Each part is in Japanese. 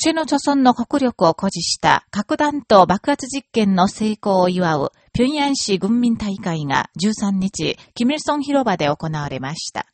中の貯村の国力を誇示した核弾頭爆発実験の成功を祝う平壌市軍民大会が13日、キミルソン広場で行われました。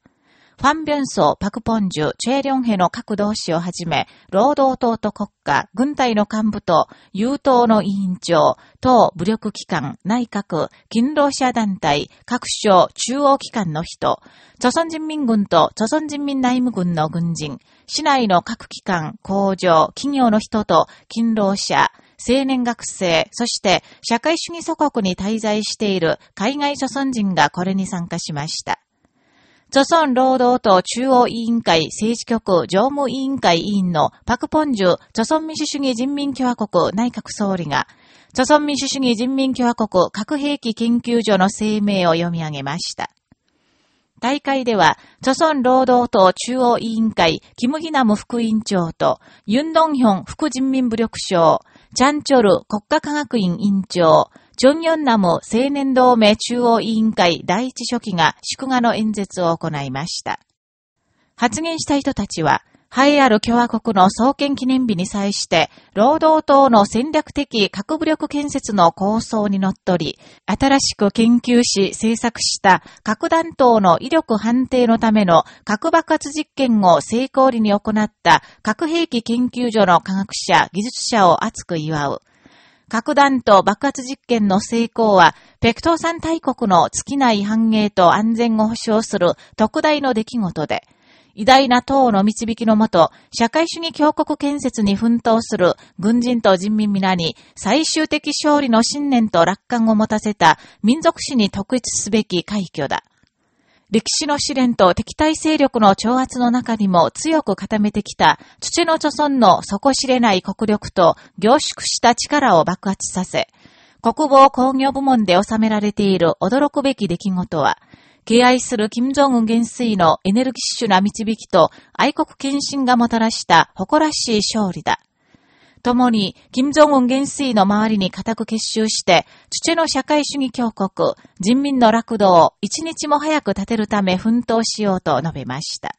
ファン・ビョンソ、パク・ポンジュ、チェ・リョンヘの各同志をはじめ、労働党と国家、軍隊の幹部と、有党の委員長、党武力機関、内閣、勤労者団体、各省、中央機関の人、朝鮮人民軍と朝鮮人民内務軍の軍人、市内の各機関、工場、企業の人と、勤労者、青年学生、そして社会主義祖国に滞在している海外諸村人がこれに参加しました。朝鮮労働党中央委員会政治局常務委員会委員のパク・ポンジュ朝鮮民主主義人民共和国内閣総理が、朝鮮民主主義人民共和国核兵器研究所の声明を読み上げました。大会では、朝鮮労働党中央委員会、キム・ギナム副委員長と、ユン・ドンヒョン副人民武力省、チャンチョル国家科学院委員長、チョンヨンナム青年同盟中央委員会第一書記が祝賀の演説を行いました。発言した人たちは、栄えある共和国の創建記念日に際して、労働党の戦略的核武力建設の構想にのっとり、新しく研究し制作した核弾頭の威力判定のための核爆発実験を成功裏に行った核兵器研究所の科学者、技術者を熱く祝う。核弾頭爆発実験の成功は、ペクトー山大国の尽きない繁栄と安全を保障する特大の出来事で、偉大な党の導きのもと、社会主義強国建設に奮闘する軍人と人民皆に最終的勝利の信念と楽観を持たせた民族史に特筆すべき快挙だ。歴史の試練と敵対勢力の挑発の中にも強く固めてきた土の貯村の底知れない国力と凝縮した力を爆発させ、国防工業部門で収められている驚くべき出来事は、敬愛する金正恩元帥のエネルギッシュな導きと愛国献身がもたらした誇らしい勝利だ。共に、金正恩元帥の周りに固く結集して、父の社会主義強国、人民の楽道を一日も早く立てるため奮闘しようと述べました。